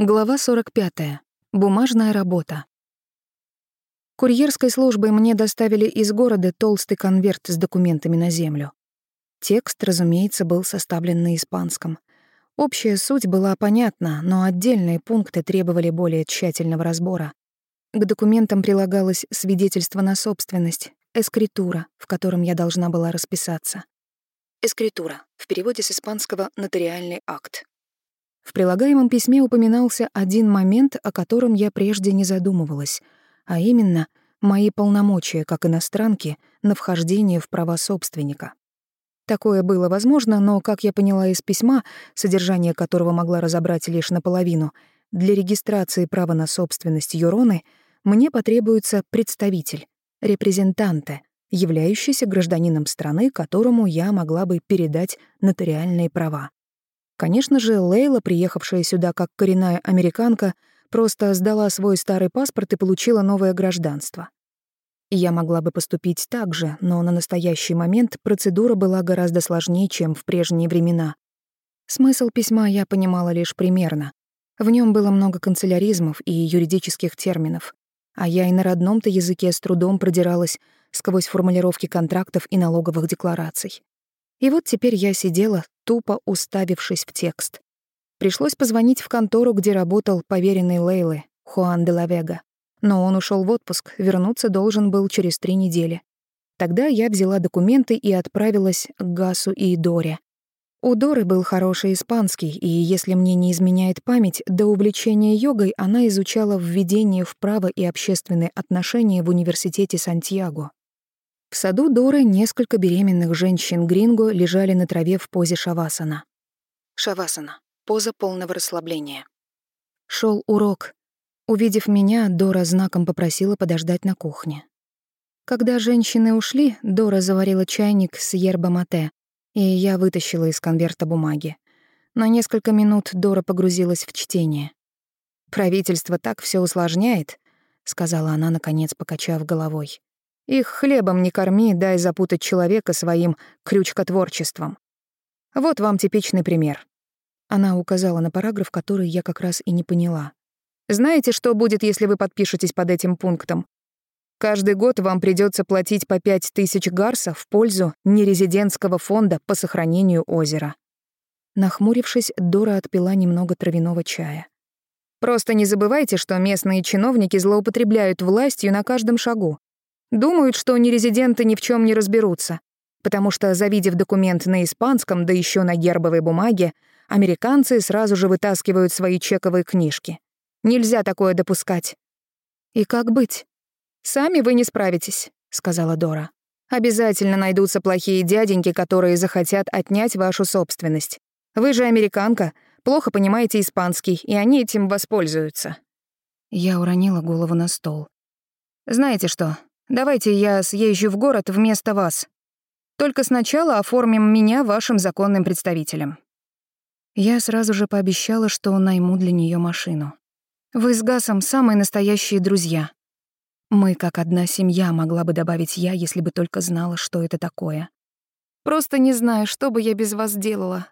Глава 45. Бумажная работа. Курьерской службой мне доставили из города толстый конверт с документами на землю. Текст, разумеется, был составлен на испанском. Общая суть была понятна, но отдельные пункты требовали более тщательного разбора. К документам прилагалось свидетельство на собственность, эскритура, в котором я должна была расписаться. Эскритура, в переводе с испанского «нотариальный акт», в прилагаемом письме упоминался один момент, о котором я прежде не задумывалась, а именно мои полномочия как иностранки на вхождение в права собственника. Такое было возможно, но, как я поняла из письма, содержание которого могла разобрать лишь наполовину, для регистрации права на собственность Юроны мне потребуется представитель, репрезентанте, являющийся гражданином страны, которому я могла бы передать нотариальные права. Конечно же, Лейла, приехавшая сюда как коренная американка, просто сдала свой старый паспорт и получила новое гражданство. Я могла бы поступить так же, но на настоящий момент процедура была гораздо сложнее, чем в прежние времена. Смысл письма я понимала лишь примерно. В нем было много канцеляризмов и юридических терминов, а я и на родном-то языке с трудом продиралась сквозь формулировки контрактов и налоговых деклараций. И вот теперь я сидела, тупо уставившись в текст. Пришлось позвонить в контору, где работал поверенный Лейлы, Хуан де Лавега. Но он ушел в отпуск, вернуться должен был через три недели. Тогда я взяла документы и отправилась к Гасу и Доре. У Доры был хороший испанский, и, если мне не изменяет память, до увлечения йогой она изучала введение в право и общественные отношения в университете Сантьяго. В саду Доры несколько беременных женщин Гринго лежали на траве в позе шавасана. Шавасана — поза полного расслабления. Шел урок. Увидев меня, Дора знаком попросила подождать на кухне. Когда женщины ушли, Дора заварила чайник с ерба-мате, и я вытащила из конверта бумаги. На несколько минут Дора погрузилась в чтение. «Правительство так все усложняет», — сказала она, наконец, покачав головой. Их хлебом не корми, дай запутать человека своим крючкотворчеством. Вот вам типичный пример. Она указала на параграф, который я как раз и не поняла. Знаете, что будет, если вы подпишетесь под этим пунктом? Каждый год вам придется платить по пять тысяч гарсов в пользу нерезидентского фонда по сохранению озера. Нахмурившись, Дора отпила немного травяного чая. Просто не забывайте, что местные чиновники злоупотребляют властью на каждом шагу. Думают, что нерезиденты ни в чем не разберутся, потому что, завидев документ на испанском, да еще на гербовой бумаге, американцы сразу же вытаскивают свои чековые книжки. Нельзя такое допускать. «И как быть?» «Сами вы не справитесь», — сказала Дора. «Обязательно найдутся плохие дяденьки, которые захотят отнять вашу собственность. Вы же американка, плохо понимаете испанский, и они этим воспользуются». Я уронила голову на стол. «Знаете что, Давайте я съезжу в город вместо вас. Только сначала оформим меня вашим законным представителем». Я сразу же пообещала, что найму для нее машину. Вы с Гасом самые настоящие друзья. Мы как одна семья, могла бы добавить я, если бы только знала, что это такое. Просто не знаю, что бы я без вас делала.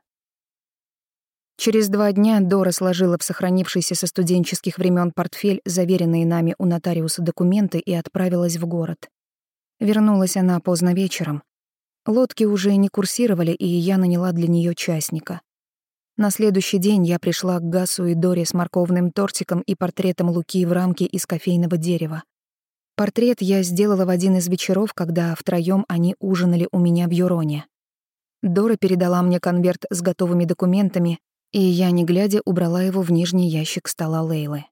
Через два дня Дора сложила в сохранившийся со студенческих времен портфель заверенные нами у нотариуса документы и отправилась в город. Вернулась она поздно вечером. Лодки уже не курсировали, и я наняла для нее частника. На следующий день я пришла к Гасу и Доре с морковным тортиком и портретом Луки в рамке из кофейного дерева. Портрет я сделала в один из вечеров, когда втроём они ужинали у меня в Юроне. Дора передала мне конверт с готовыми документами, и я, не глядя, убрала его в нижний ящик стола Лейлы.